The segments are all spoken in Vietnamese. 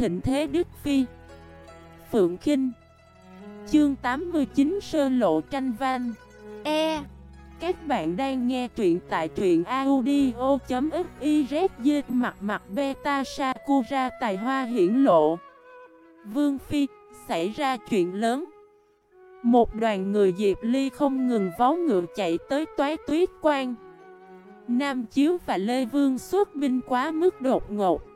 thịnh thế Đức Phi. Phượng Kinh. Chương 89 Sơ lộ tranh văn. E. Các bạn đang nghe truyện tại truyện audio.xyz Mặt mặt beta Sakura tài hoa hiển lộ. Vương Phi, Xảy ra chuyện lớn. Một đoàn người Diệp Ly không ngừng vó ngựa chạy tới toái tuyết quan. Nam Chiếu và Lê Vương xuất binh quá mức đột ngột.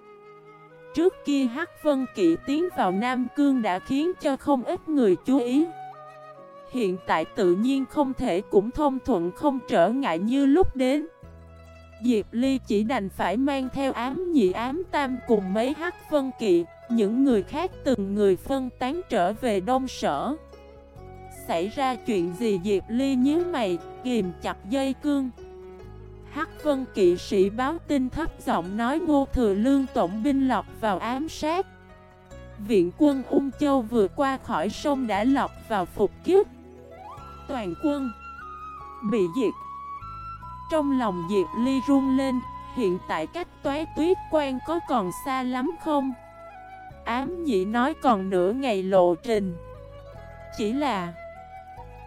Trước kia Hắc Vân Kỵ tiến vào Nam Cương đã khiến cho không ít người chú ý. Hiện tại tự nhiên không thể cũng thông thuận không trở ngại như lúc đến. Diệp Ly chỉ đành phải mang theo ám nhị ám tam cùng mấy Hắc Vân Kỵ Những người khác từng người phân tán trở về Đông Sở. Xảy ra chuyện gì Diệp Ly nhớ mày, kìm chặt dây cương. Hắc Vân kỵ sĩ báo tin thấp giọng nói Ngô Thừa Lương tổng binh lọc vào ám sát. Viện quân Ung Châu vừa qua khỏi sông đã lọc vào phục kiếp. Toàn quân bị diệt. Trong lòng Diệp Ly run lên, hiện tại cách toái tuyết quan có còn xa lắm không? Ám nhị nói còn nửa ngày lộ trình. Chỉ là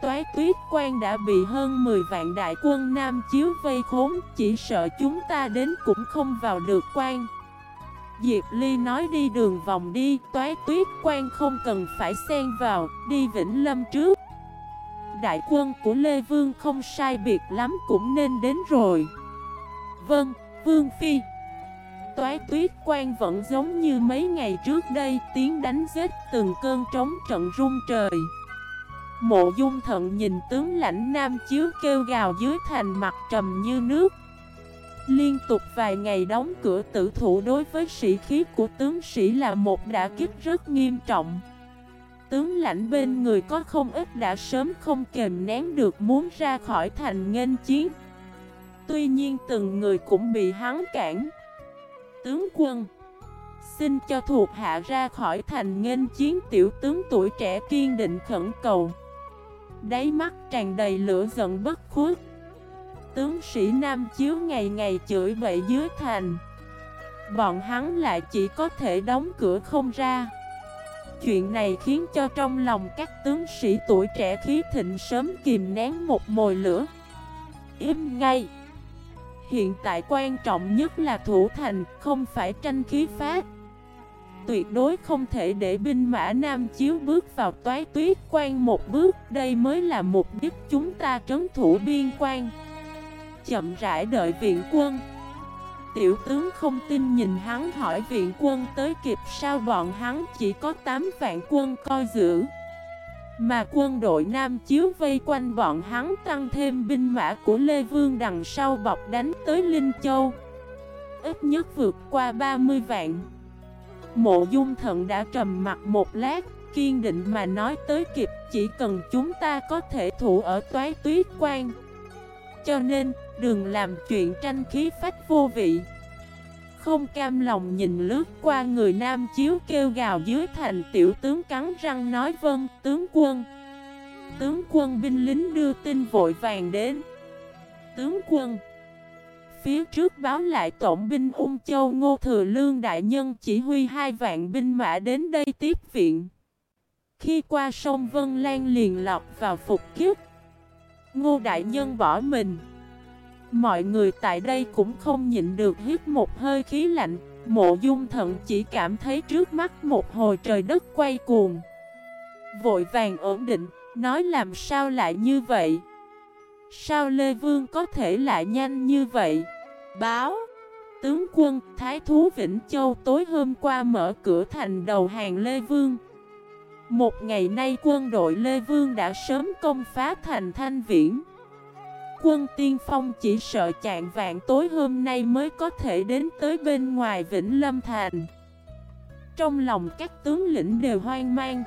toái tuyết quan đã bị hơn 10 vạn đại quân Nam Chiếu vây khốn Chỉ sợ chúng ta đến cũng không vào được quan. Diệp Ly nói đi đường vòng đi Toái tuyết quan không cần phải xen vào Đi Vĩnh Lâm trước. Đại quân của Lê Vương không sai biệt lắm cũng nên đến rồi. Vâng, Vương Phi. Toái tuyết quan vẫn giống như mấy ngày trước đây Tiếng đánh giết từng cơn trống trận rung trời. Mộ dung thận nhìn tướng lãnh nam chiếu kêu gào dưới thành mặt trầm như nước. Liên tục vài ngày đóng cửa tử thủ đối với sĩ khí của tướng sĩ là một đả kích rất nghiêm trọng. Tướng lãnh bên người có không ít đã sớm không kềm nén được muốn ra khỏi thành nghênh chiến. Tuy nhiên từng người cũng bị hắn cản. Tướng quân, Xin cho thuộc hạ ra khỏi thành nghênh chiến, tiểu tướng tuổi trẻ kiên định khẩn cầu. Đáy mắt tràn đầy lửa giận bất khuất. Tướng sĩ Nam Chiếu ngày ngày chửi bậy dưới thành. Bọn hắn lại chỉ có thể đóng cửa không ra. Chuyện này khiến cho trong lòng các tướng sĩ tuổi trẻ khí thịnh sớm kìm nén một mồi lửa. Im ngay. Hiện tại quan trọng nhất là thủ thành, không phải tranh khí phát tuyệt đối không thể để binh mã Nam Chiếu bước vào toái tuyết quan một bước. Đây mới là mục đích chúng ta trấn thủ biên quan. Chậm rãi đợi viện quân. Tiểu tướng không tin nhìn hắn hỏi viện quân tới kịp sao bọn hắn chỉ có 8 vạn quân coi giữ. Mà quân đội Nam Chiếu vây quanh bọn hắn tăng thêm binh mã của Lê Vương đằng sau bọc đánh tới Linh Châu. Ít nhất vượt qua 30 vạn. Mộ dung thận đã trầm mặt một lát, Kiên định mà nói tới kịp, Chỉ cần chúng ta có thể thủ ở toái tuyết quan. Cho nên, đừng làm chuyện tranh khí phách vô vị. Không cam lòng nhìn lướt qua người nam chiếu kêu gào dưới thành tiểu tướng cắn răng nói vâng tướng quân. Tướng quân binh lính đưa tin vội vàng đến. Tướng quân Phía trước báo lại tổng binh Ung Châu Ngô Thừa Lương Đại Nhân chỉ huy hai vạn binh mã đến đây tiếp viện. Khi qua sông Vân Lan liền lọt vào phục kiếp. Ngô Đại Nhân bỏ mình. Mọi người tại đây cũng không nhịn được hít một hơi khí lạnh. Mộ dung thận chỉ cảm thấy trước mắt một hồi trời đất quay cuồng. Vội vàng ổn định, nói làm sao lại như vậy. Sao Lê Vương có thể lại nhanh như vậy? Báo. Tướng quân Thái Thú Vĩnh Châu tối hôm qua mở cửa thành đầu hàng Lê Vương. Một ngày nay quân đội Lê Vương đã sớm công phá thành Thanh Viễn. Quân tiên phong chỉ sợ chạng vạn tối hôm nay mới có thể đến tới bên ngoài Vĩnh Lâm Thành. Trong lòng các tướng lĩnh đều hoang mang.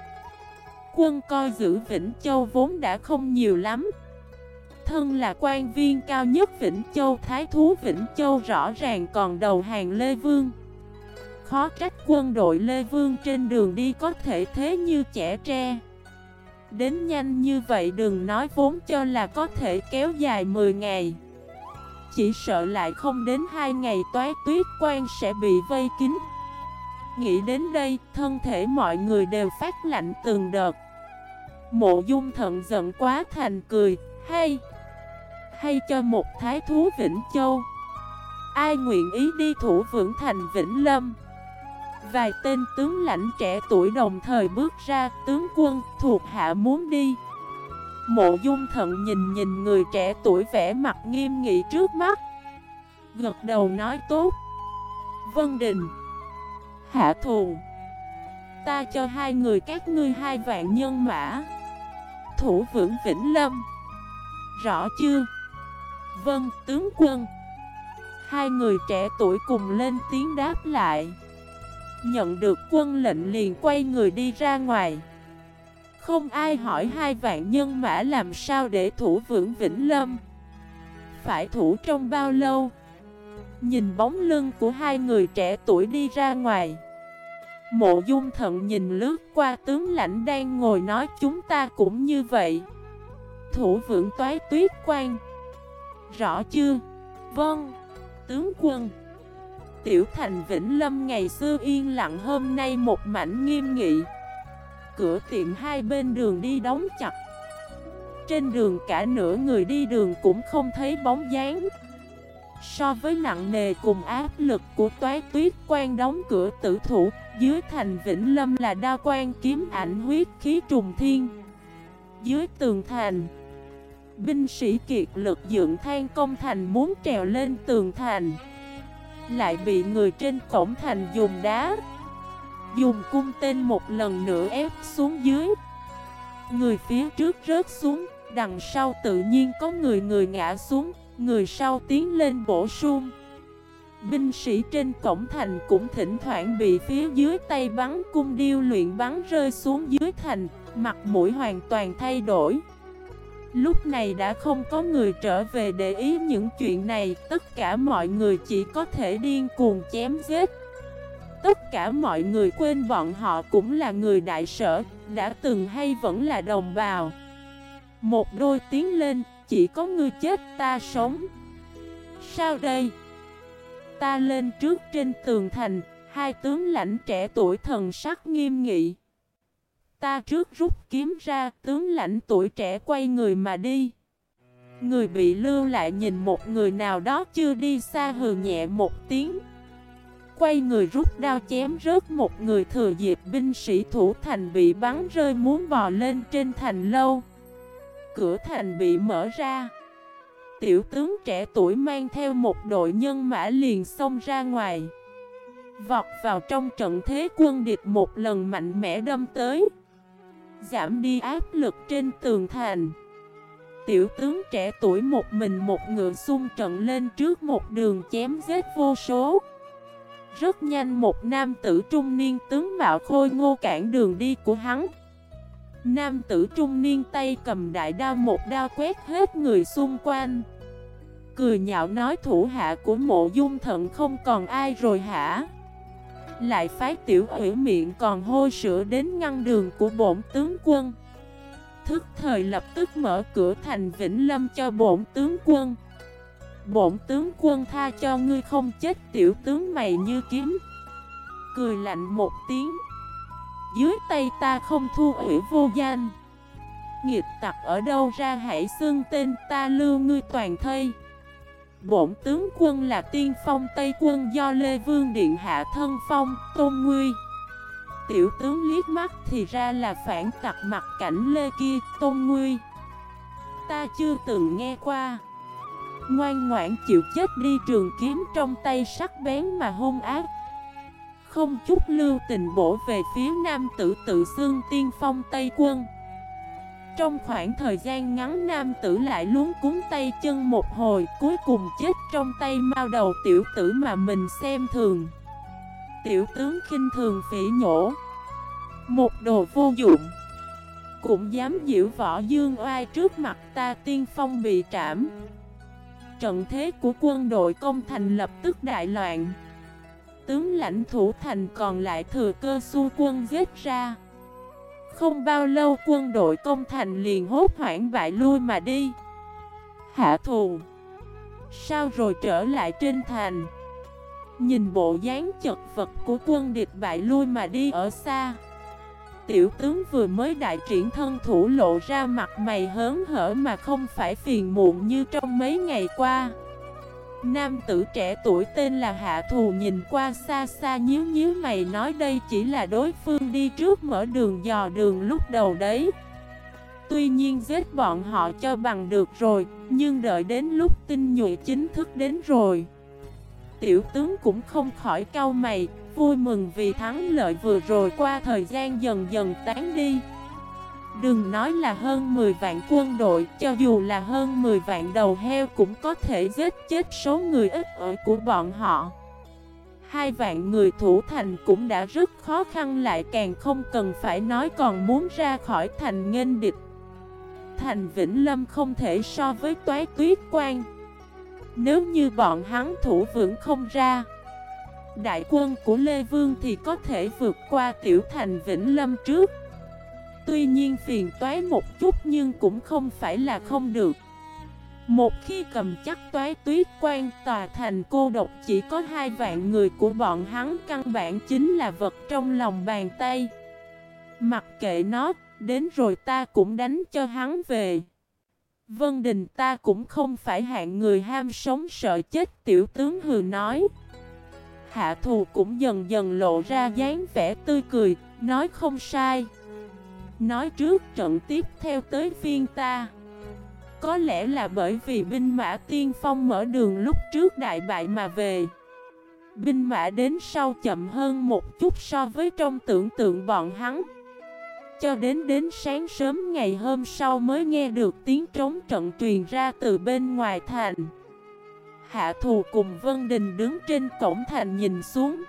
Quân coi giữ Vĩnh Châu vốn đã không nhiều lắm thân là quan viên cao nhất Vĩnh Châu Thái Thú Vĩnh Châu rõ ràng còn đầu hàng Lê Vương. Khó trách quân đội Lê Vương trên đường đi có thể thế như trẻ tre. Đến nhanh như vậy đừng nói vốn cho là có thể kéo dài 10 ngày. Chỉ sợ lại không đến 2 ngày toái tuyết quan sẽ bị vây kín. Nghĩ đến đây, thân thể mọi người đều phát lạnh từng đợt. Mộ dung thận giận quá thành cười hay. Hay cho một thái thú Vĩnh Châu. Ai nguyện ý đi thủ vững thành Vĩnh Lâm? Vài tên tướng lãnh trẻ tuổi đồng thời bước ra, Tướng quân thuộc hạ muốn đi. Mộ dung thận nhìn nhìn người trẻ tuổi vẻ mặt nghiêm nghị trước mắt. Gật đầu nói tốt. Vân Đình. Hạ thù. Ta cho hai người các ngươi hai vạn nhân mã. Thủ vững Vĩnh Lâm. Rõ chưa? Vâng tướng quân. Hai người trẻ tuổi cùng lên tiếng đáp lại. Nhận được quân lệnh liền quay người đi ra ngoài. Không ai hỏi hai vạn nhân mã làm sao để thủ vững Vĩnh Lâm. Phải thủ trong bao lâu? Nhìn bóng lưng của hai người trẻ tuổi đi ra ngoài. Mộ dung thận nhìn lướt qua tướng lãnh đang ngồi nói chúng ta cũng như vậy. Thủ vững toái tuyết quan. Rõ chưa? Vâng. Tướng quân. Tiểu thành Vĩnh Lâm ngày xưa yên lặng hôm nay một mảnh nghiêm nghị. Cửa tiệm hai bên đường đi đóng chặt. Trên đường cả nửa người đi đường cũng không thấy bóng dáng. So với nặng nề cùng áp lực của toái tuyết quan đóng cửa tử thủ, Dưới thành Vĩnh Lâm là đa quan kiếm ảnh huyết khí trùng thiên. Dưới tường thành Binh sĩ kiệt lực dựng than công thành muốn trèo lên tường thành. Lại bị người trên cổng thành dùng đá, Dùng cung tên một lần nữa ép xuống dưới. Người phía trước rớt xuống, Đằng sau tự nhiên có người người ngã xuống, Người sau tiến lên bổ sung. Binh sĩ trên cổng thành cũng thỉnh thoảng bị phía dưới tay bắn cung điêu luyện bắn rơi xuống dưới thành, Mặt mũi hoàn toàn thay đổi. Lúc này đã không có người trở về để ý những chuyện này, Tất cả mọi người chỉ có thể điên cuồng chém giết. Tất cả mọi người quên bọn họ cũng là người đại sở, Đã từng hay vẫn là đồng bào. Một đôi tiếng lên, chỉ có ngươi chết, ta sống. Sao đây? Ta lên trước trên tường thành. Hai tướng lãnh trẻ tuổi thần sắc nghiêm nghị. Ta trước rút kiếm ra, Tướng lãnh tuổi trẻ quay người mà đi. Người bị lưu lại nhìn một người nào đó chưa đi xa hừ nhẹ một tiếng. Quay người rút đao chém rớt một người thừa dịp binh sĩ thủ thành bị bắn rơi muốn bò lên trên thành lâu. Cửa thành bị mở ra. Tiểu tướng trẻ tuổi mang theo một đội nhân mã liền xông ra ngoài. Vọt vào trong trận thế quân địch một lần mạnh mẽ đâm tới. Giảm đi áp lực trên tường thành. Tiểu tướng trẻ tuổi một mình một ngựa xung trận lên trước một đường chém giết vô số. Rất nhanh một nam tử trung niên tướng mạo khôi ngô cản đường đi của hắn. Nam tử trung niên tay cầm đại đao một đao quét hết người xung quanh. Cười nhạo nói thủ hạ của mộ dung thận không còn ai rồi hả? Lại phái tiểu ủy miệng còn hôi sữa đến ngăn đường của bổn tướng quân. Thức thời lập tức mở cửa thành Vĩnh Lâm cho bổn tướng quân. Bổn tướng quân tha cho ngươi không chết, tiểu tướng mày như kiếm. Cười lạnh một tiếng. Dưới tay ta không thu ủy vô danh. Nghiệp tặc ở đâu ra hãy xưng tên ta lưu ngươi toàn thây. Bổn tướng quân là tiên phong Tây quân do Lê Vương Điện Hạ thân phong, Tôn Nguy. Tiểu tướng liếc mắt thì ra là phản tặc mặt cảnh Lê kia, Tôn Nguy. Ta chưa từng nghe qua. Ngoan ngoãn chịu chết đi trường kiếm trong tay sắc bén mà hung ác. Không chút lưu tình bổ về phía nam tử tự xương tiên phong Tây Quân. Trong khoảng thời gian ngắn, nam tử lại luống cuốn tay chân một hồi, Cuối cùng chết trong tay mao đầu tiểu tử mà mình xem thường. Tiểu tướng khinh thường phỉ nhổ. Một đồ vô dụng. Cũng dám diễu võ dương oai trước mặt ta tiên phong bị trảm. Trận thế của quân đội công thành lập tức đại loạn. Tướng lãnh thủ thành còn lại thừa cơ xu quân giết ra. Không bao lâu quân đội công thành liền hốt hoảng bại lui mà đi. Hạ thù. Sao rồi trở lại trên thành? Nhìn bộ dáng chật vật của quân địch bại lui mà đi ở xa. Tiểu tướng vừa mới đại triển thân thủ lộ ra mặt mày hớn hở mà không phải phiền muộn như trong mấy ngày qua. Nam tử trẻ tuổi tên là Hạ Thù nhìn qua xa xa nhíu nhíu mày nói đây chỉ là đối phương đi trước mở đường dò đường lúc đầu đấy. Tuy nhiên giết bọn họ cho bằng được rồi, Nhưng đợi đến lúc tinh nhuệ chính thức đến rồi. Tiểu tướng cũng không khỏi cau mày, Vui mừng vì thắng lợi vừa rồi qua thời gian dần dần tán đi. Đừng nói là hơn 10 vạn quân đội, Cho dù là hơn 10 vạn đầu heo cũng có thể giết chết số người ít ỏi của bọn họ. Hai vạn người thủ thành cũng đã rất khó khăn lại càng không cần phải nói còn muốn ra khỏi thành nghênh địch. Thành Vĩnh Lâm không thể so với toái tuyết quan Nếu như bọn hắn thủ vững không ra, Đại quân của Lê Vương thì có thể vượt qua tiểu thành Vĩnh Lâm trước. Tuy nhiên phiền toái một chút nhưng cũng không phải là không được. Một khi cầm chắc toái tuyết quan tòa thành cô độc chỉ có hai vạn người của bọn hắn căn bản chính là vật trong lòng bàn tay. Mặc kệ nó, đến rồi ta cũng đánh cho hắn về. Vân Đình ta cũng không phải hạng người ham sống sợ chết tiểu tướng hừ nói. Hạ thù cũng dần dần lộ ra dáng vẻ tươi cười, nói không sai. Nói trước trận tiếp theo tới phiên ta. Có lẽ là bởi vì binh mã tiên phong mở đường lúc trước đại bại mà về. Binh mã đến sau chậm hơn một chút so với trong tưởng tượng bọn hắn. Cho đến đến sáng sớm ngày hôm sau mới nghe được tiếng trống trận truyền ra từ bên ngoài thành. Hạ thù cùng Vân Đình đứng trên cổng thành nhìn xuống.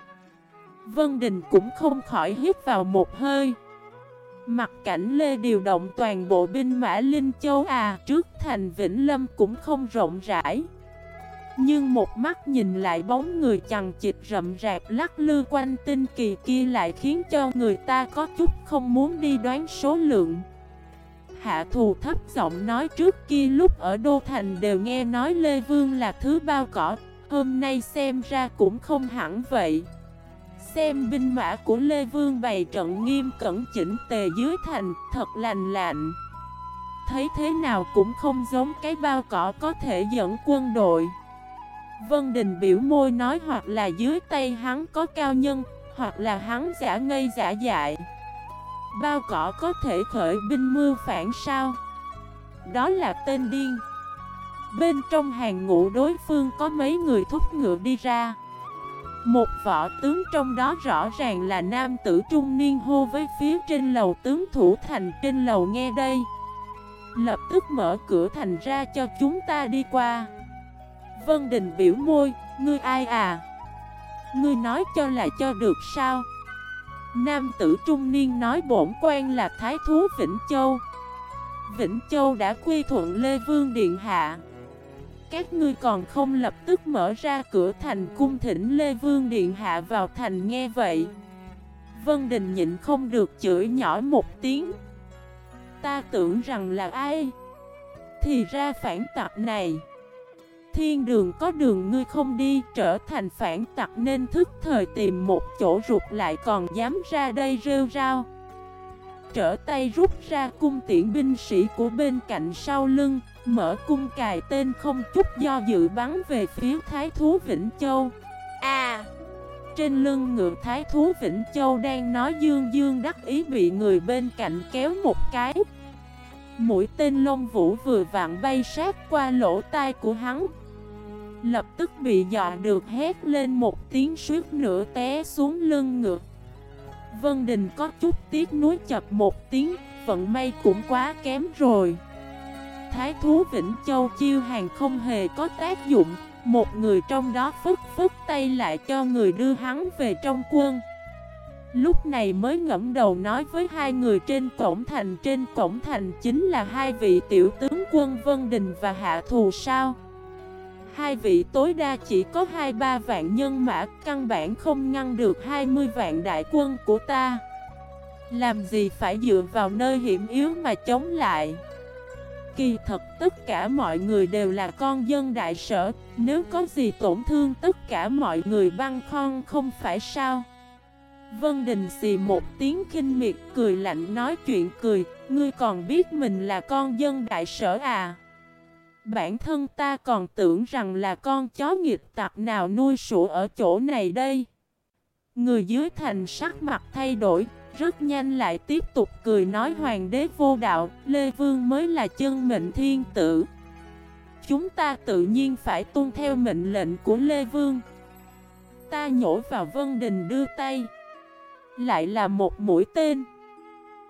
Vân Đình cũng không khỏi hít vào một hơi. Mặt cảnh Lê điều động toàn bộ binh mã Linh Châu à Trước thành Vĩnh Lâm cũng không rộng rãi. Nhưng một mắt nhìn lại bóng người chằng chịt rậm rạp lắc lư quanh tinh kỳ kia lại khiến cho người ta có chút không muốn đi đoán số lượng. Hạ thù thấp giọng nói trước kia lúc ở Đô Thành đều nghe nói Lê Vương là thứ bao cỏ, Hôm nay xem ra cũng không hẳn vậy. Xem binh mã của Lê Vương bày trận nghiêm cẩn chỉnh tề dưới thành, thật lành lạnh. Thấy thế nào cũng không giống cái bao cỏ có thể dẫn quân đội. Vân Đình biểu môi nói hoặc là dưới tay hắn có cao nhân, Hoặc là hắn giả ngây giả dại. Bao cỏ có thể khởi binh mưu phản sao? Đó là tên điên. Bên trong hàng ngũ đối phương có mấy người thúc ngựa đi ra. Một võ tướng trong đó rõ ràng là nam tử trung niên hô với phía trên lầu tướng thủ thành trên lầu nghe đây Lập tức mở cửa thành ra cho chúng ta đi qua Vân Đình biểu môi, ngươi ai à? Ngươi nói cho là cho được sao? Nam tử trung niên nói bổn quan là Thái Thú Vĩnh Châu Vĩnh Châu đã quy thuận Lê Vương Điện Hạ các ngươi còn không lập tức mở ra cửa thành cung thỉnh Lê Vương Điện Hạ vào thành nghe vậy. Vân Đình nhịn không được chửi nhỏ một tiếng. Ta tưởng rằng là ai? Thì ra phản tặc này. Thiên đường có đường ngươi không đi trở thành phản tặc nên thức thời tìm một chỗ rụt lại còn dám ra đây rêu rao. Trở tay rút ra cung tiễn binh sĩ của bên cạnh sau lưng, Mở cung cài tên không chút do dự bắn về phía Thái Thú Vĩnh Châu. À! Trên lưng ngựa Thái Thú Vĩnh Châu đang nói dương dương đắc ý bị người bên cạnh kéo một cái. Mũi tên lông vũ vừa vặn bay sát qua lỗ tai của hắn. Lập tức bị dọa được hét lên một tiếng suýt nữa té xuống lưng ngựa. Vân Đình có chút tiếc nuối chập một tiếng, Vận may cũng quá kém rồi. Thái thú Vĩnh Châu chiêu hàng không hề có tác dụng, Một người trong đó phức phức tay lại cho người đưa hắn về trong quân. Lúc này mới ngẫm đầu nói với hai người trên cổng thành, Trên cổng thành chính là hai vị tiểu tướng quân Vân Đình và Hạ Thù sao? Hai vị tối đa chỉ có hai ba vạn nhân mã, Căn bản không ngăn được 20 vạn đại quân của ta. Làm gì phải dựa vào nơi hiểm yếu mà chống lại? Kỳ thật tất cả mọi người đều là con dân đại sở, Nếu có gì tổn thương tất cả mọi người băng khon không phải sao? Vân Đình xì một tiếng kinh miệt, cười lạnh nói chuyện cười, Ngươi còn biết mình là con dân đại sở à? Bản thân ta còn tưởng rằng là con chó nghịch tặc nào nuôi sủa ở chỗ này đây. Người dưới thành sắc mặt thay đổi, Rất nhanh lại tiếp tục cười nói hoàng đế vô đạo, Lê Vương mới là chân mệnh thiên tử. Chúng ta tự nhiên phải tuân theo mệnh lệnh của Lê Vương. Ta nhổ vào Vân Đình đưa tay. Lại là một mũi tên.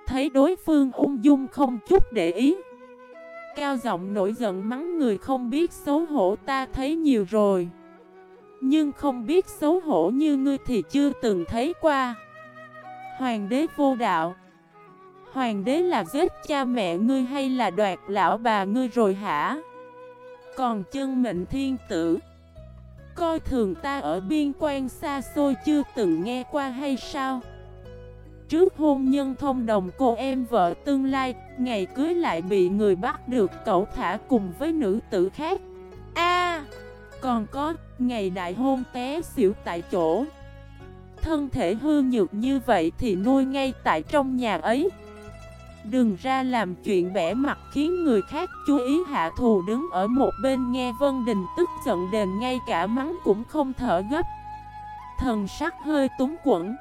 Thấy đối phương ung dung không chút để ý. Cao giọng nổi giận mắng người không biết xấu hổ, ta thấy nhiều rồi Nhưng không biết xấu hổ như ngươi thì chưa từng thấy qua Hoàng đế vô đạo Hoàng đế là giết cha mẹ ngươi hay là đoạt lão bà ngươi rồi hả? Còn chân mệnh thiên tử, Coi thường ta ở biên quan xa xôi chưa từng nghe qua hay sao? Trước hôn nhân thông đồng cô em vợ tương lai, Ngày cưới lại bị người bắt được cậu thả cùng với nữ tử khác. A, Còn có, ngày đại hôn té xỉu tại chỗ. Thân thể hư nhược như vậy thì nuôi ngay tại trong nhà ấy. Đừng ra làm chuyện bẻ mặt khiến người khác chú ý, hạ thù đứng ở một bên nghe Vân Đình tức giận đền ngay cả mắng cũng không thở gấp. Thần sắc hơi túng quẩn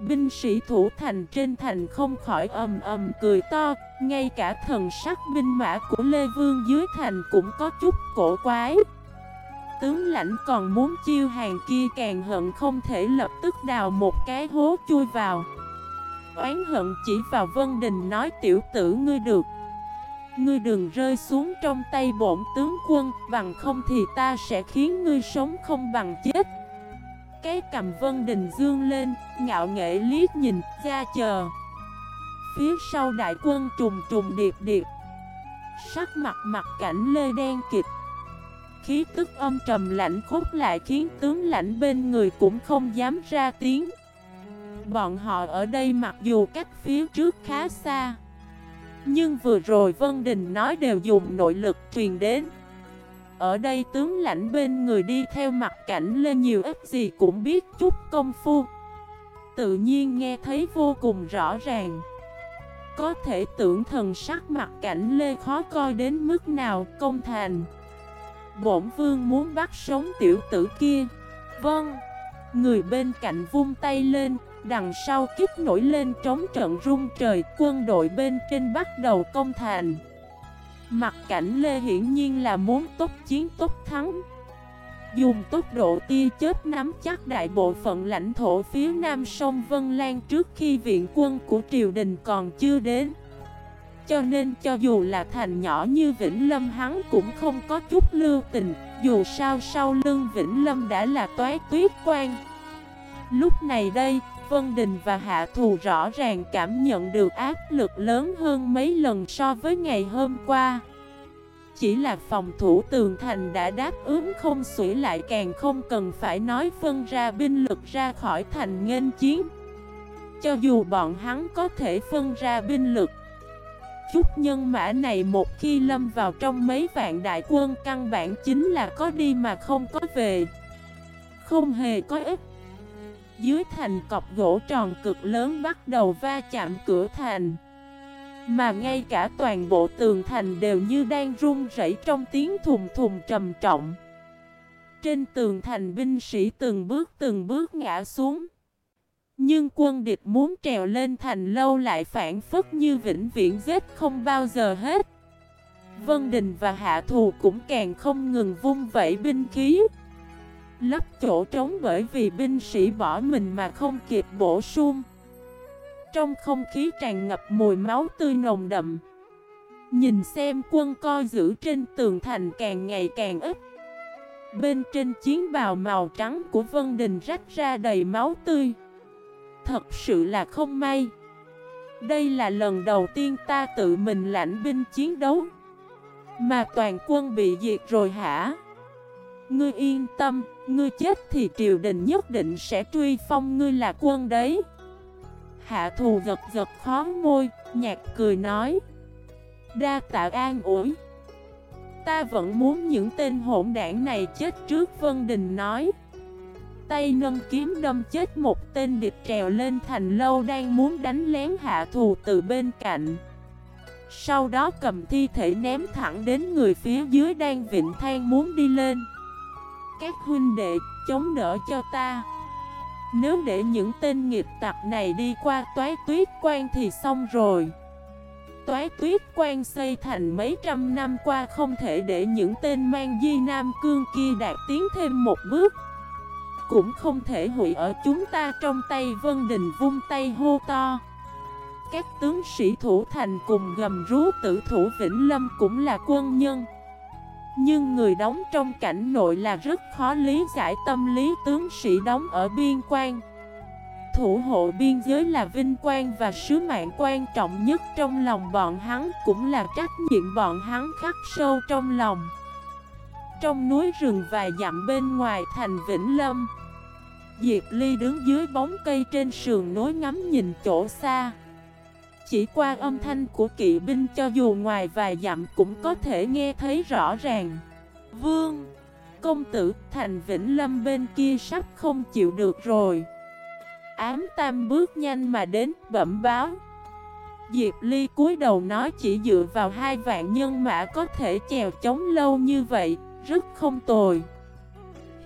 Binh sĩ thủ thành trên thành không khỏi ầm ầm cười to, Ngay cả thần sắc binh mã của Lê Vương dưới thành cũng có chút cổ quái. Tướng lãnh còn muốn chiêu hàng kia càng hận không thể lập tức đào một cái hố chui vào. Oán hận chỉ vào Vân Đình nói, tiểu tử ngươi được. Ngươi đừng rơi xuống trong tay bổn tướng quân, Bằng không thì ta sẽ khiến ngươi sống không bằng chết cái cầm Vân Đình Dương lên, ngạo nghệ liếc nhìn, ra chờ. Phía sau đại quân trùng trùng điệp điệp. Sắc mặt mặt cảnh lê đen kịch. Khí tức âm trầm lạnh khúc lại khiến tướng lãnh bên người cũng không dám ra tiếng. Bọn họ ở đây mặc dù cách phía trước khá xa. Nhưng vừa rồi Vân Đình nói đều dùng nội lực truyền đến. Ở đây tướng lãnh bên người đi theo mặt cảnh lên nhiều ít gì cũng biết chút công phu. Tự nhiên nghe thấy vô cùng rõ ràng. Có thể tưởng thần sắc mặt cảnh lê khó coi đến mức nào công thành. Bổn vương muốn bắt sống tiểu tử kia. Vâng. Người bên cạnh vung tay lên, Đằng sau kích nổi lên trống trận rung trời, Quân đội bên trên bắt đầu công thành. Mặt cảnh Lê hiển nhiên là muốn tốt chiến tốt thắng. Dùng tốc độ tia chết nắm chắc đại bộ phận lãnh thổ phía nam sông Vân Lan trước khi viện quân của triều đình còn chưa đến. Cho nên cho dù là thành nhỏ như Vĩnh Lâm hắn cũng không có chút lưu tình Dù sao sau lưng Vĩnh Lâm đã là toái tuyết quan. Lúc này đây, Vân Đình và Hạ Thù rõ ràng cảm nhận được áp lực lớn hơn mấy lần so với ngày hôm qua. Chỉ là phòng thủ tường thành đã đáp ứng không sủi lại càng không cần phải nói phân ra binh lực ra khỏi thành nghênh chiến. Cho dù bọn hắn có thể phân ra binh lực, Chút nhân mã này một khi lâm vào trong mấy vạn đại quân căn bản chính là có đi mà không có về. Không hề có ích dưới thành cọc gỗ tròn cực lớn bắt đầu va chạm cửa thành. Mà ngay cả toàn bộ tường thành đều như đang rung rẩy trong tiếng thùng thùng trầm trọng. Trên tường thành binh sĩ từng bước từng bước ngã xuống. Nhưng quân địch muốn trèo lên thành lâu lại phản phất như vĩnh viễn giết không bao giờ hết. Vân Đình và Hạ Thù cũng càng không ngừng vung vẩy binh khí. Lấp chỗ trống bởi vì binh sĩ bỏ mình mà không kịp bổ sung. Trong không khí tràn ngập mùi máu tươi nồng đậm. Nhìn xem quân co giữ trên tường thành càng ngày càng ít. Bên trên chiến bào màu trắng của Vân Đình rách ra đầy máu tươi. Thật sự là không may. Đây là lần đầu tiên ta tự mình lãnh binh chiến đấu. Mà toàn quân bị diệt rồi hả? Ngươi yên tâm, ngươi chết thì triều đình nhất định sẽ truy phong ngươi là quân đấy Hạ thù gật gật khó môi, nhạt cười nói. Đa tạ an ủi. Ta vẫn muốn những tên hỗn đảng này chết trước Vân Đình nói. Tay nâng kiếm đâm chết một tên địch trèo lên thành lâu đang muốn đánh lén hạ thù từ bên cạnh. Sau đó cầm thi thể ném thẳng đến người phía dưới đang vịnh thang muốn đi lên. Các huynh đệ, chống đỡ cho ta. Nếu để những tên nghiệp tặc này đi qua toái tuyết quan thì xong rồi. Toái tuyết quan xây thành mấy trăm năm qua không thể để những tên mang di nam cương kia đạt tiến thêm một bước. Cũng không thể hủy ở chúng ta trong tay Vân Đình vung tay hô to. Các tướng sĩ thủ thành cùng gầm rú tử thủ Vĩnh Lâm cũng là quân nhân. Nhưng người đóng trong cảnh nội là rất khó lý giải tâm lý tướng sĩ đóng ở biên quan. Thủ hộ biên giới là vinh quang và sứ mạng quan trọng nhất trong lòng bọn hắn, Cũng là trách nhiệm bọn hắn khắc sâu trong lòng. Trong núi rừng vài dặm bên ngoài thành Vĩnh Lâm, Diệp Ly đứng dưới bóng cây trên sườn núi ngắm nhìn chỗ xa. Chỉ qua âm thanh của kỵ binh cho dù ngoài vài dặm cũng có thể nghe thấy rõ ràng. Vương, công tử, thành Vĩnh Lâm bên kia sắp không chịu được rồi. Ám tam bước nhanh mà đến bẩm báo. Diệp Ly cúi đầu nói chỉ dựa vào hai vạn nhân mã có thể chèo chống lâu như vậy, rất không tồi.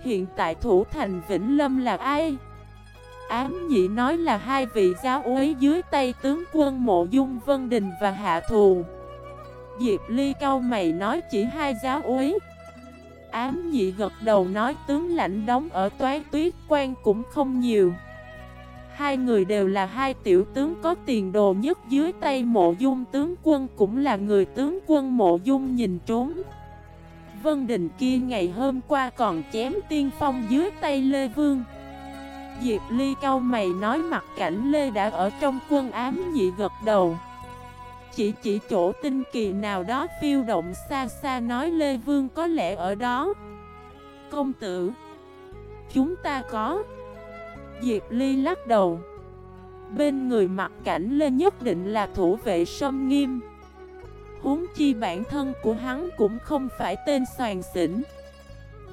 Hiện tại thủ thành Vĩnh Lâm là ai? Ám nhị nói là hai vị giáo úy dưới tay tướng quân Mộ Dung Vân Đình và Hạ Thù. Diệp Ly cao mày nói chỉ hai giáo úy. Ám nhị gật đầu nói tướng lãnh đóng ở toái tuyết quan cũng không nhiều. Hai người đều là hai tiểu tướng có tiền đồ nhất dưới tay mộ dung tướng quân cũng là người tướng quân mộ dung nhìn trốn. Vân Đình kia ngày hôm qua còn chém tiên phong dưới tay Lê Vương. Diệp Ly cao mày nói mặt cảnh Lê đã ở trong quân ám nhị gật đầu. Chỉ chỉ chỗ tinh kỳ nào đó phiêu động xa xa nói Lê Vương có lẽ ở đó. Công tử, Chúng ta có. Diệp Ly lắc đầu. Bên người mặt cảnh Lê nhất định là thủ vệ sâm nghiêm. Huống chi bản thân của hắn cũng không phải tên soàn xỉn.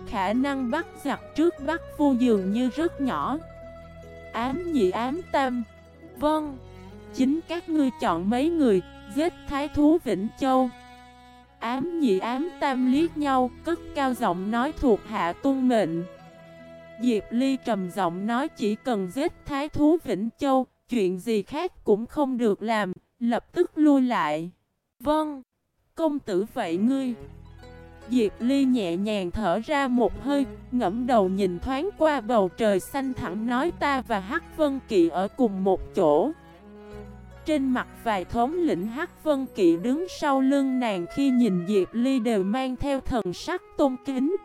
Khả năng bắt giặc trước bắt vô dường như rất nhỏ. Ám nhị ám tam Vâng Chính các ngươi chọn mấy người Giết thái thú Vĩnh Châu Ám nhị ám tam liếc nhau Cất cao giọng nói thuộc hạ tuân mệnh Diệp Ly trầm giọng nói chỉ cần giết thái thú Vĩnh Châu, chuyện gì khác cũng không được làm, lập tức lui lại. Vâng, công tử vậy ngươi. Diệp Ly nhẹ nhàng thở ra một hơi, ngẫm đầu nhìn thoáng qua bầu trời xanh thẳng nói ta và Hắc Vân Kỵ ở cùng một chỗ. Trên mặt vài thống lĩnh Hắc Vân Kỵ đứng sau lưng nàng khi nhìn Diệp Ly đều mang theo thần sắc tôn kính.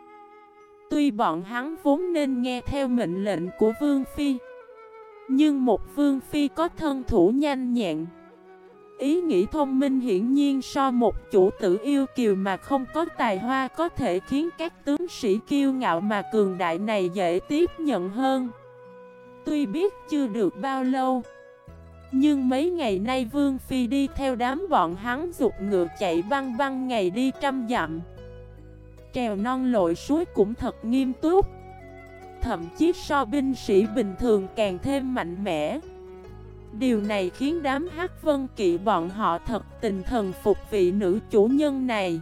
Tuy bọn hắn vốn nên nghe theo mệnh lệnh của Vương Phi Nhưng một Vương Phi có thân thủ nhanh nhẹn Ý nghĩ thông minh hiển nhiên so một chủ tử yêu kiều mà không có tài hoa có thể khiến các tướng sĩ kiêu ngạo mà cường đại này dễ tiếp nhận hơn. Tuy biết chưa được bao lâu, Nhưng mấy ngày nay Vương Phi đi theo đám bọn hắn dục ngựa chạy băng băng ngày đi trăm dặm. Trèo non lội suối cũng thật nghiêm túc, Thậm chí so binh sĩ bình thường càng thêm mạnh mẽ. Điều này khiến đám hắc vân kỵ bọn họ thật tình thần phục vị nữ chủ nhân này.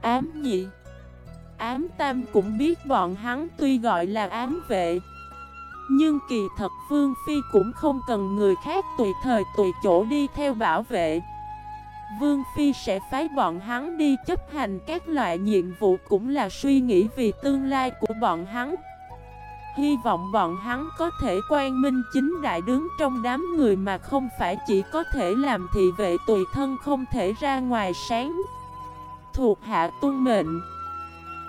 Ám nhị. Ám tam cũng biết bọn hắn tuy gọi là ám vệ, Nhưng kỳ thật Vương Phi cũng không cần người khác tùy thời tùy chỗ đi theo bảo vệ. Vương Phi sẽ phái bọn hắn đi chấp hành các loại nhiệm vụ cũng là suy nghĩ vì tương lai của bọn hắn. Hy vọng bọn hắn có thể quan minh chính đại đứng trong đám người mà không phải chỉ có thể làm thị vệ tùy thân không thể ra ngoài sáng. Thuộc hạ tuân mệnh.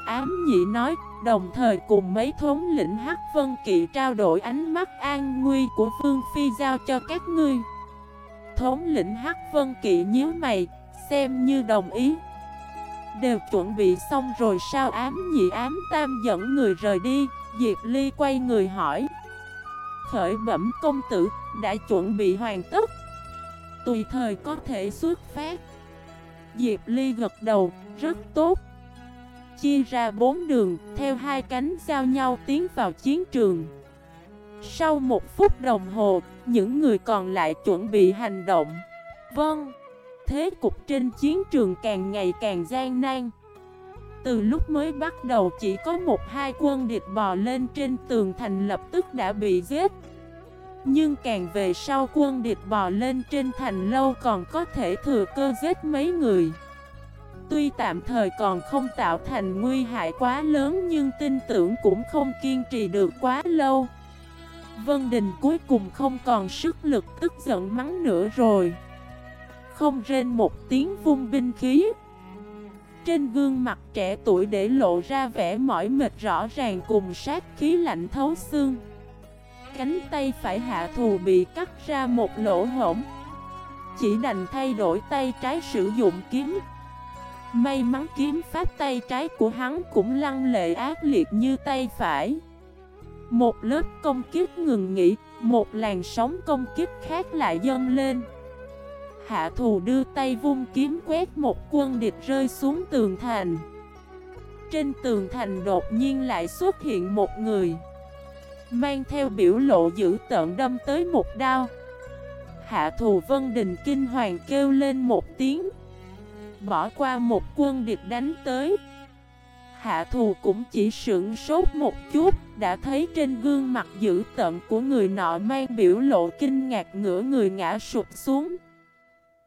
Ám nhị nói đồng thời cùng mấy thống lĩnh Hắc Vân Kỵ trao đổi ánh mắt an nguy của Vương Phi giao cho các ngươi. Thống lĩnh Hắc Vân Kỵ nhíu mày, xem như đồng ý. Đều chuẩn bị xong rồi sao ám nhị ám tam dẫn người rời đi, Diệp Ly quay người hỏi. Khởi bẩm công tử, đã chuẩn bị hoàn tất. Tùy thời có thể xuất phát. Diệp Ly gật đầu, rất tốt Chia ra bốn đường, theo hai cánh giao nhau tiến vào chiến trường Sau một phút đồng hồ, những người còn lại chuẩn bị hành động Vâng Thế cục trên chiến trường càng ngày càng gian nan từ lúc mới bắt đầu chỉ có một hai quân địch bò lên trên tường thành lập tức đã bị giết. Nhưng càng về sau quân địch bò lên trên thành lâu còn có thể thừa cơ giết mấy người. Tuy tạm thời còn không tạo thành nguy hại quá lớn nhưng tin tưởng cũng không kiên trì được quá lâu. Vân Đình cuối cùng không còn sức lực tức giận mắng nữa rồi. Không rên một tiếng vung binh khí. Trên gương mặt trẻ tuổi để lộ ra vẻ mỏi mệt rõ ràng cùng sát khí lạnh thấu xương. Cánh tay phải hạ thù bị cắt ra một lỗ hổng. Chỉ đành thay đổi tay trái sử dụng kiếm. May mắn kiếm pháp tay trái của hắn cũng lăng lệ ác liệt như tay phải. Một lớp công kiếp ngừng nghỉ, một làn sóng công kiếp khác lại dâng lên. Hạ thù đưa tay vung kiếm quét một quân địch rơi xuống tường thành. Trên tường thành đột nhiên lại xuất hiện một người, Mang theo biểu lộ dữ tợn đâm tới một đao. Hạ thù Vân Đình Kinh Hoàng kêu lên một tiếng, Bỏ qua một quân địch đánh tới. Hạ thù cũng chỉ sững sốt một chút, Đã thấy trên gương mặt dữ tợn của người nọ mang biểu lộ kinh ngạc ngửa người ngã sụp xuống.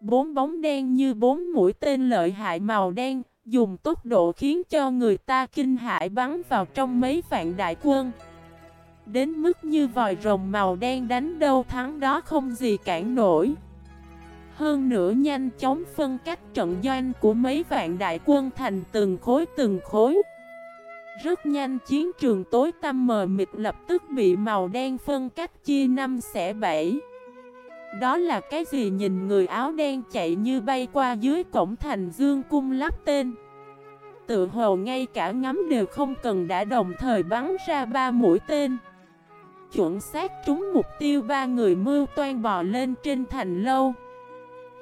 Bốn bóng đen như bốn mũi tên lợi hại màu đen, Dùng tốc độ khiến cho người ta kinh hãi bắn vào trong mấy vạn đại quân. Đến mức như vòi rồng màu đen đánh đâu thắng đó không gì cản nổi. Hơn nữa nhanh chóng phân cách trận doanh của mấy vạn đại quân thành từng khối từng khối. Rất nhanh chiến trường tối tăm mờ mịt lập tức bị màu đen phân cách chia năm xẻ bảy. Đó là cái gì nhìn người áo đen chạy như bay qua dưới cổng thành dương cung lắp tên. Tự hồ ngay cả ngắm đều không cần đã đồng thời bắn ra ba mũi tên. Chuẩn xác trúng mục tiêu ba người mưu toan bò lên trên thành lâu.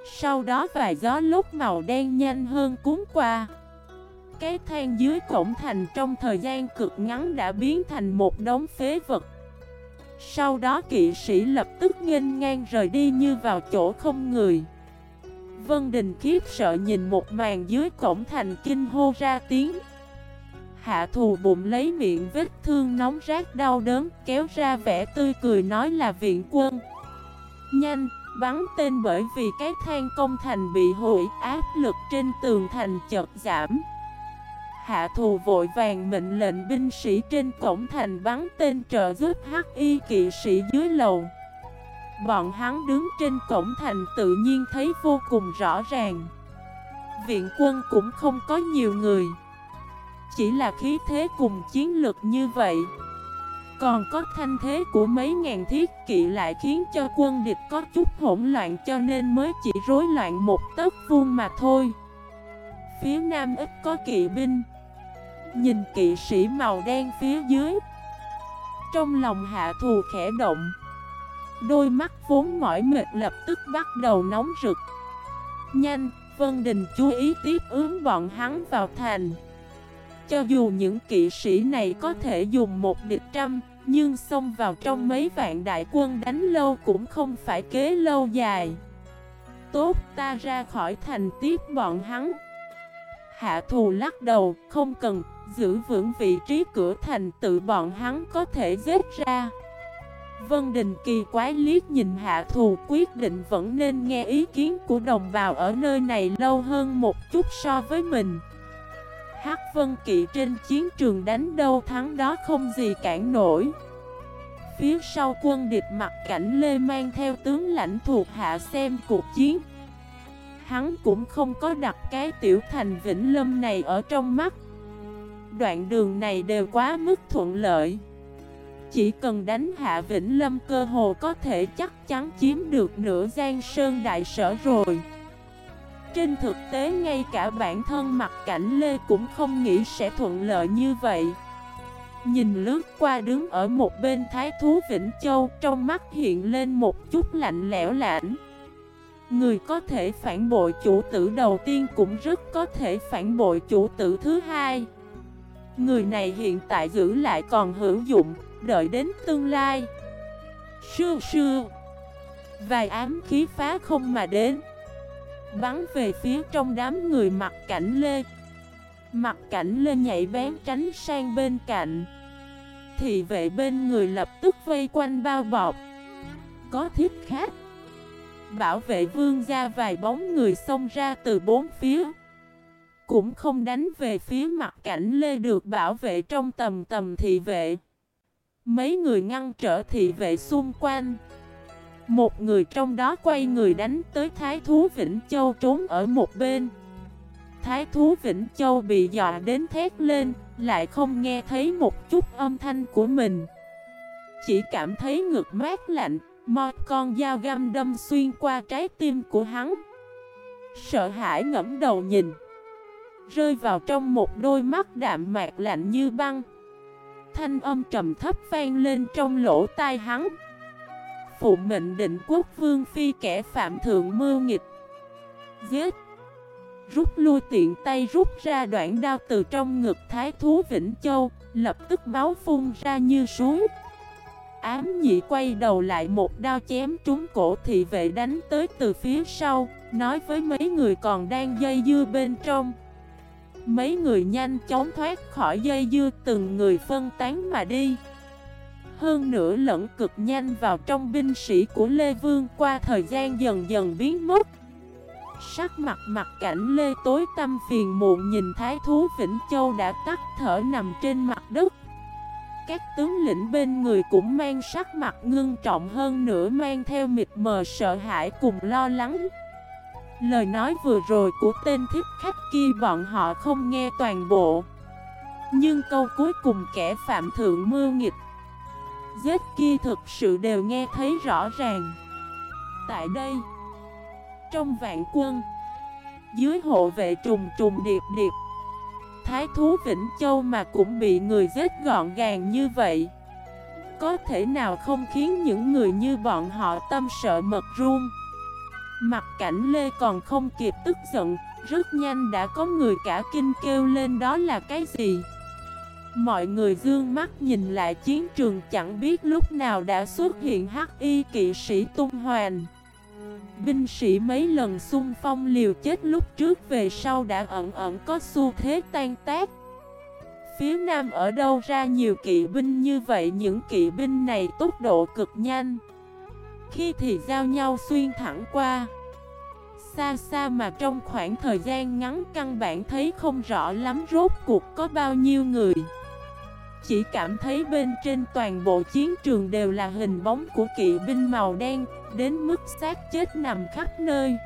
Sau đó vài gió lúc màu đen nhanh hơn cuốn qua. Cái than dưới cổng thành trong thời gian cực ngắn đã biến thành một đống phế vật. Sau đó kỵ sĩ lập tức nghênh ngang rời đi như vào chỗ không người. Vân Đình khiếp sợ nhìn một màn dưới cổng thành kinh hô ra tiếng. Hạ thù bụng lấy miệng vết thương nóng rát đau đớn Kéo ra vẻ tươi cười nói là viện quân. Nhanh, Bắn tên bởi vì cái than công thành bị hủy áp lực trên tường thành chợt giảm. Hạ thù vội vàng mệnh lệnh binh sĩ trên cổng thành bắn tên trợ giúp hắc y kỵ sĩ dưới lầu Bọn hắn đứng trên cổng thành tự nhiên thấy vô cùng rõ ràng Viện quân cũng không có nhiều người Chỉ là khí thế cùng chiến lực như vậy còn có thanh thế của mấy ngàn thiết kỵ lại khiến cho quân địch có chút hỗn loạn cho nên mới chỉ rối loạn một tấc vuông mà thôi. Phía nam ít có kỵ binh. Nhìn kỵ sĩ màu đen phía dưới. Trong lòng hạ thù khẽ động. Đôi mắt vốn mỏi mệt lập tức bắt đầu nóng rực. Nhanh, Vân Đình chú ý tiếp ứng bọn hắn vào thành. Cho dù những kỵ sĩ này có thể dùng một địch trăm, nhưng xông vào trong mấy vạn đại quân đánh lâu cũng không phải kế lâu dài Tốt ta ra khỏi thành tiếp bọn hắn Hạ thù lắc đầu không cần Giữ vững vị trí cửa thành tự bọn hắn có thể giết ra. Vân Đình kỳ quái liếc nhìn hạ thù, quyết định vẫn nên nghe ý kiến của đồng bào ở nơi này lâu hơn một chút so với mình. Hắc Vân Kỵ trên chiến trường đánh đâu thắng đó không gì cản nổi. Phía sau quân địch mặt cảnh Lê mang theo tướng lãnh thuộc hạ xem cuộc chiến. Hắn cũng không có đặt cái tiểu thành Vĩnh Lâm này ở trong mắt. Đoạn đường này đều quá mức thuận lợi. Chỉ cần đánh hạ Vĩnh Lâm cơ hồ có thể chắc chắn chiếm được nửa Giang Sơn Đại Sở rồi. Trên thực tế ngay cả bản thân mặt cảnh Lê cũng không nghĩ sẽ thuận lợi như vậy. Nhìn lướt qua đứng ở một bên Thái Thú Vĩnh Châu, Trong mắt hiện lên một chút lạnh lẽo lãnh. Người có thể phản bội chủ tử đầu tiên cũng rất có thể phản bội chủ tử thứ hai. Người này hiện tại giữ lại còn hữu dụng, đợi đến tương lai. Sư sư. Vài ám khí phá không mà đến. Bắn về phía trong đám người mặt cảnh lê. Mặt cảnh lên nhảy bén tránh sang bên cạnh. Thị vệ bên người lập tức vây quanh bao bọc. Có thiết khác. Bảo vệ vương ra vài bóng người xông ra từ bốn phía. Cũng không đánh về phía mặt cảnh lê được bảo vệ trong tầm tầm thị vệ. Mấy người ngăn trở thị vệ xung quanh. Một người trong đó quay người đánh tới Thái Thú Vĩnh Châu trốn ở một bên. Thái Thú Vĩnh Châu bị dọa đến thét lên, Lại không nghe thấy một chút âm thanh của mình. Chỉ cảm thấy ngực mát lạnh một con dao găm đâm xuyên qua trái tim của hắn. Sợ hãi ngẫm đầu nhìn. Rơi vào trong một đôi mắt đạm mạc lạnh như băng. Thanh âm trầm thấp vang lên trong lỗ tai hắn. Phụ mệnh định quốc vương phi kẻ phạm thượng mưu nghịch. Giết. Rút lui tiện tay rút ra đoạn đao từ trong ngực thái thú Vĩnh Châu, Lập tức máu phun ra như suối Ám nhị quay đầu lại một đao chém trúng cổ thị vệ đánh tới từ phía sau, Nói với mấy người còn đang dây dưa bên trong. Mấy người nhanh chóng thoát khỏi dây dưa, từng người phân tán mà đi. Hơn nữa lẫn cực nhanh vào trong binh sĩ của Lê Vương, qua thời gian dần dần biến mất. Sắc mặt mặt cảnh Lê tối tâm phiền muộn nhìn Thái Thú Vĩnh Châu đã tắt thở nằm trên mặt đất. Các tướng lĩnh bên người cũng mang sắc mặt ngưng trọng hơn nữa, mang theo mịt mờ sợ hãi cùng lo lắng. Lời nói vừa rồi của tên thiếp khách kia bọn họ không nghe toàn bộ. Nhưng câu cuối cùng kẻ phạm thượng mưu nghịch, Giết kia thực sự đều nghe thấy rõ ràng. Tại đây, Trong vạn quân, Dưới hộ vệ trùng trùng điệp điệp, Thái thú Vĩnh Châu mà cũng bị người giết gọn gàng như vậy, Có thể nào không khiến những người như bọn họ tâm sợ mật run? Mặt cảnh Lê còn không kịp tức giận, Rất nhanh đã có người cả kinh kêu lên đó là cái gì? Mọi người dương mắt nhìn lại chiến trường chẳng biết lúc nào đã xuất hiện hắc y kỵ sĩ tung hoàn Binh sĩ mấy lần xung phong liều chết lúc trước về sau đã ẩn ẩn có xu thế tan tác. Phía nam ở đâu ra nhiều kỵ binh như vậy? Những kỵ binh này tốc độ cực nhanh. Khi thì giao nhau xuyên thẳng qua. Xa xa mà trong khoảng thời gian ngắn căn bản thấy không rõ lắm rốt cuộc có bao nhiêu người. Chỉ cảm thấy bên trên toàn bộ chiến trường đều là hình bóng của kỵ binh màu đen, Đến mức xác chết nằm khắp nơi.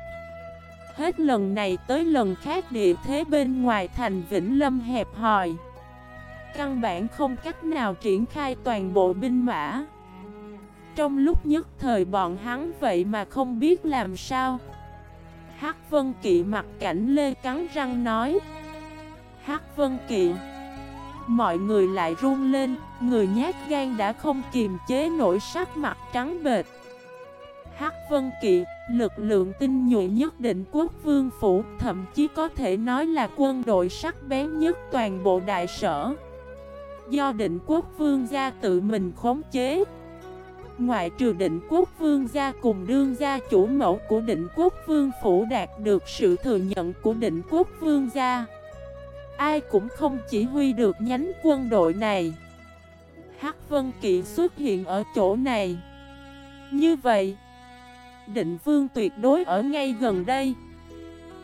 Hết lần này tới lần khác địa thế bên ngoài thành Vĩnh Lâm hẹp hòi. Căn bản không cách nào triển khai toàn bộ binh mã. Trong lúc nhất thời bọn hắn vậy mà không biết làm sao Hắc Vân Kỵ mặt cảnh lê cắn răng nói Hắc Vân Kỵ Mọi người lại run lên Người nhát gan đã không kiềm chế nổi sắc mặt trắng bệt Hắc Vân Kỵ, lực lượng tinh nhuệ nhất định quốc vương phủ, thậm chí có thể nói là quân đội sắc bén nhất toàn bộ đại sở. Do định quốc vương gia tự mình khống chế. Ngoại trừ định quốc vương gia cùng đương gia chủ mẫu của định quốc vương phủ đạt được sự thừa nhận của định quốc vương gia. Ai cũng không chỉ huy được nhánh quân đội này. Hắc Vân Kỵ xuất hiện ở chỗ này. Như vậy, định vương tuyệt đối ở ngay gần đây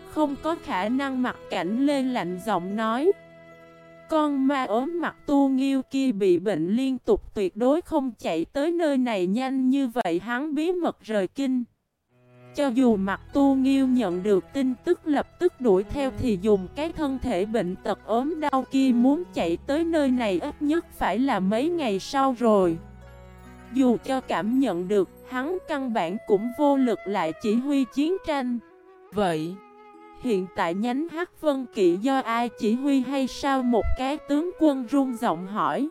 Không có khả năng mặc cảnh lên lạnh giọng nói con ma ốm mặt tu nghiêu kia bị bệnh liên tục tuyệt đối không chạy tới nơi này nhanh như vậy hắn bí mật rời kinh Cho dù mặt tu nghiêu nhận được tin tức lập tức đuổi theo thì dùng cái thân thể bệnh tật ốm đau kia muốn chạy tới nơi này ít nhất phải là mấy ngày sau rồi Dù cho cảm nhận được hắn căn bản cũng vô lực lại chỉ huy chiến tranh. Vậy, hiện tại nhánh Hắc Vân Kỵ do ai chỉ huy hay sao một cái tướng quân run giọng hỏi.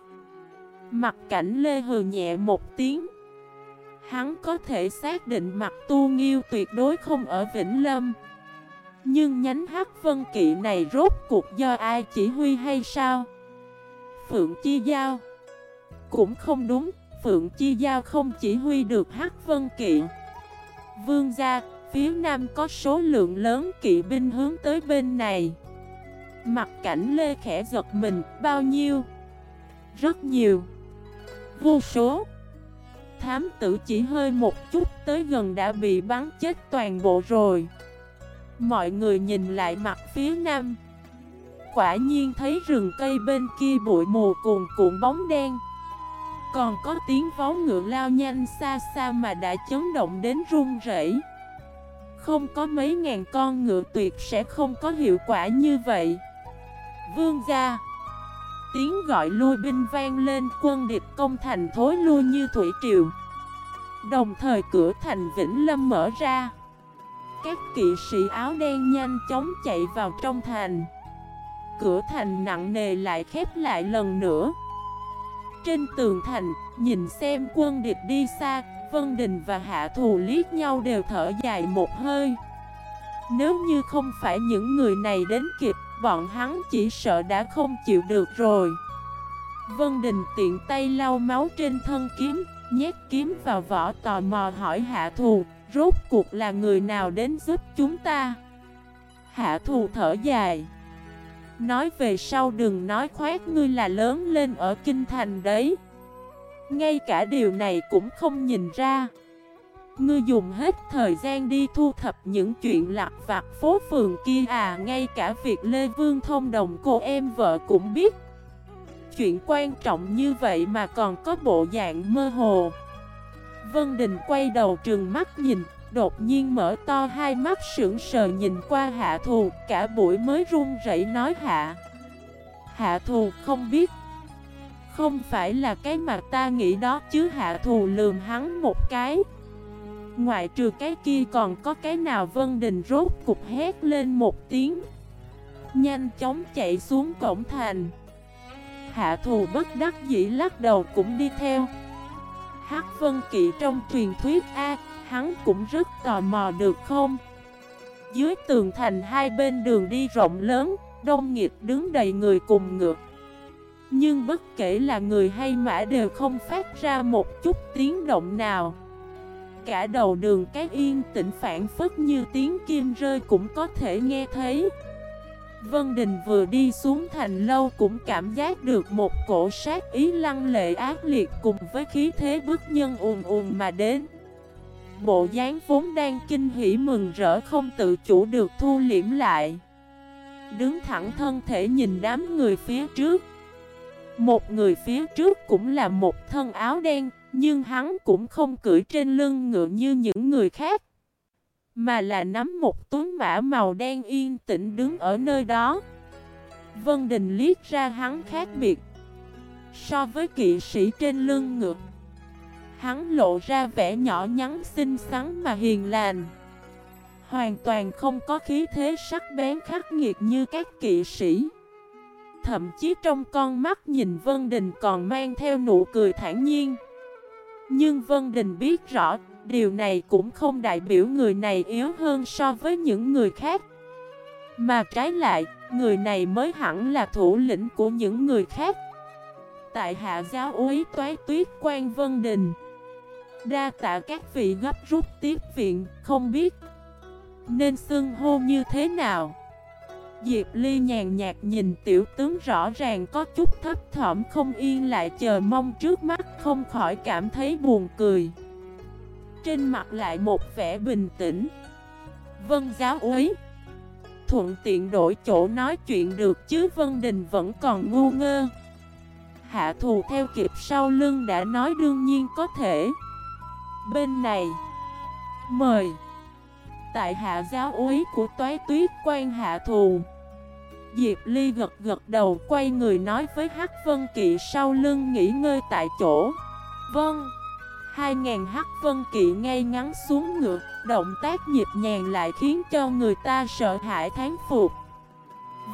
Mặt cảnh Lê hừ nhẹ một tiếng. Hắn có thể xác định mặt tu nghiêu tuyệt đối không ở Vĩnh Lâm Nhưng nhánh hắc vân kỵ này rốt cuộc do ai chỉ huy hay sao? Phượng Chi Giao Cũng không đúng, Phượng Chi Giao không chỉ huy được hắc vân kỵ Vương gia, phía nam có số lượng lớn kỵ binh hướng tới bên này. Mặt cảnh Lê khẽ giật mình, bao nhiêu? Rất nhiều. Vô số. Thám tử chỉ hơi một chút tới gần đã bị bắn chết toàn bộ rồi. Mọi người nhìn lại mặt phía nam. Quả nhiên thấy rừng cây bên kia bụi mù cuồn cuộn bóng đen. Còn có tiếng vó ngựa lao nhanh xa xa mà đã chấn động đến run rẩy. Không có mấy ngàn con ngựa tuyệt sẽ không có hiệu quả như vậy. Vương gia. Tiếng gọi lui binh vang lên quân địch công thành thối lui như thủy triều. Đồng thời cửa thành Vĩnh Lâm mở ra. Các kỵ sĩ áo đen nhanh chóng chạy vào trong thành. Cửa thành nặng nề lại khép lại lần nữa. Trên tường thành, nhìn xem quân địch đi xa Vân Đình và Hạ Thù liếc nhau đều thở dài một hơi. Nếu như không phải những người này đến kịp, Bọn hắn chỉ sợ đã không chịu được rồi. Vân Đình tiện tay lau máu trên thân kiếm, Nhét kiếm vào vỏ tò mò hỏi Hạ Thù, Rốt cuộc là người nào đến giúp chúng ta? Hạ Thù thở dài, Nói về sau đừng nói khoét ngươi là lớn lên ở Kinh Thành đấy. Ngay cả điều này cũng không nhìn ra. Ngươi dùng hết thời gian đi thu thập những chuyện lặt vặt phố phường kia à Ngay cả việc Lê Vương thông đồng cô em vợ cũng biết. Chuyện quan trọng như vậy mà còn có bộ dạng mơ hồ. Vân Đình quay đầu trừng mắt nhìn, Đột nhiên mở to hai mắt sững sờ nhìn qua hạ thù, Cả buổi mới run rẩy nói hạ. Hạ thù không biết không phải là cái mà ta nghĩ đó, chứ hạ thù lườm hắn một cái. Ngoại trừ cái kia còn có cái nào Vân Đình rốt cục hét lên một tiếng. Nhanh chóng chạy xuống cổng thành. Hạ thù bất đắc dĩ lắc đầu cũng đi theo. Hắc Vân Kỵ trong truyền thuyết A, Hắn cũng rất tò mò được không? Dưới tường thành hai bên đường đi rộng lớn, Đông nghịt đứng đầy người cùng ngược. Nhưng bất kể là người hay mã đều không phát ra một chút tiếng động nào. Cả đầu đường cái yên tĩnh phản phất như tiếng kim rơi cũng có thể nghe thấy. Vân Đình vừa đi xuống thành lâu cũng cảm giác được một cổ sát ý lăng lệ ác liệt cùng với khí thế bức nhân ùn ùn mà đến. Bộ dáng vốn đang kinh hỉ mừng rỡ không tự chủ được thu liễm lại. Đứng thẳng thân thể nhìn đám người phía trước một người phía trước cũng là một thân áo đen, Nhưng hắn cũng không cưỡi trên lưng ngựa như những người khác, Mà là nắm một túi mã màu đen yên tĩnh đứng ở nơi đó. Vân Đình liếc ra hắn khác biệt. So với kỵ sĩ trên lưng ngựa, Hắn lộ ra vẻ nhỏ nhắn xinh xắn mà hiền lành. Hoàn toàn không có khí thế sắc bén khắc nghiệt như các kỵ sĩ. Thậm chí trong con mắt nhìn Vân Đình còn mang theo nụ cười thản nhiên. Nhưng Vân Đình biết rõ Điều này cũng không đại biểu người này yếu hơn so với những người khác. Mà trái lại, người này mới hẳn là thủ lĩnh của những người khác. Tại hạ giáo úy toái tuyết quan Vân Đình. Đa tạ các vị gấp rút tiếp viện, không biết. Nên xưng hô như thế nào? Diệp Ly nhàn nhạt nhìn tiểu tướng rõ ràng có chút thấp thỏm không yên lại chờ mong trước mắt không khỏi cảm thấy buồn cười. Trên mặt lại một vẻ bình tĩnh. Vân giáo úy. Thuận tiện đổi chỗ nói chuyện được chứ, Vân Đình vẫn còn ngu ngơ. Hạ thù theo kịp sau lưng đã nói đương nhiên có thể. Bên này, Mời. Tại hạ giáo úy của toái tuyết quan hạ thù. Diệp Ly gật gật đầu, quay người nói với Hắc Vân Kỵ, sau lưng nghỉ ngơi tại chỗ. Vâng. Hai ngàn Hắc Vân Kỵ ngay ngắn xuống ngược Động tác nhịp nhàng lại khiến cho người ta sợ hãi thán phục.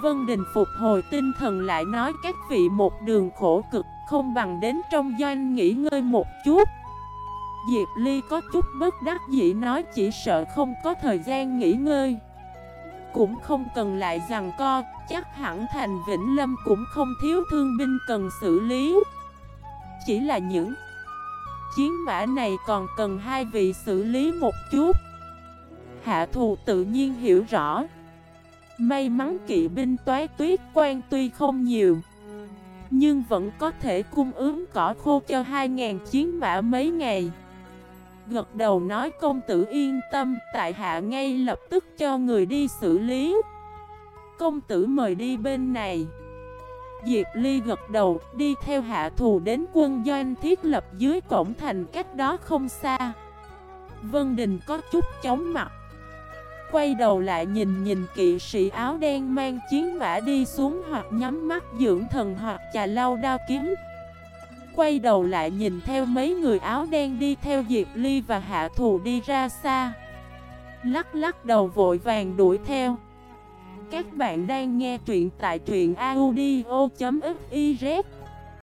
Vân Đình phục hồi tinh thần lại nói, các vị một đường khổ cực, Không bằng đến trong doanh nghỉ ngơi một chút. Diệp Ly có chút bất đắc dĩ nói, chỉ sợ không có thời gian nghỉ ngơi. Cũng không cần lại rằng co, Chắc hẳn thành Vĩnh Lâm cũng không thiếu thương binh cần xử lý. Chỉ là những chiến mã này còn cần hai vị xử lý một chút. Hạ thù tự nhiên hiểu rõ. May mắn kỵ binh toái tuyết quan tuy không nhiều, Nhưng vẫn có thể cung ứng cỏ khô cho 2.000 chiến mã mấy ngày. Gật đầu nói công tử yên tâm, Tại hạ ngay lập tức cho người đi xử lý. Công tử mời đi bên này. Diệp Ly gật đầu, đi theo hạ thù đến quân doanh thiết lập dưới cổng thành cách đó không xa. Vân Đình có chút chóng mặt. Quay đầu lại nhìn nhìn kỵ sĩ áo đen mang chiến mã đi xuống hoặc nhắm mắt dưỡng thần hoặc chà lau đao kiếm. Quay đầu lại nhìn theo mấy người áo đen đi theo Diệp Ly và Hạ Thù đi ra xa. Lắc lắc đầu vội vàng đuổi theo. Các bạn đang nghe truyện tại truyện audio.fif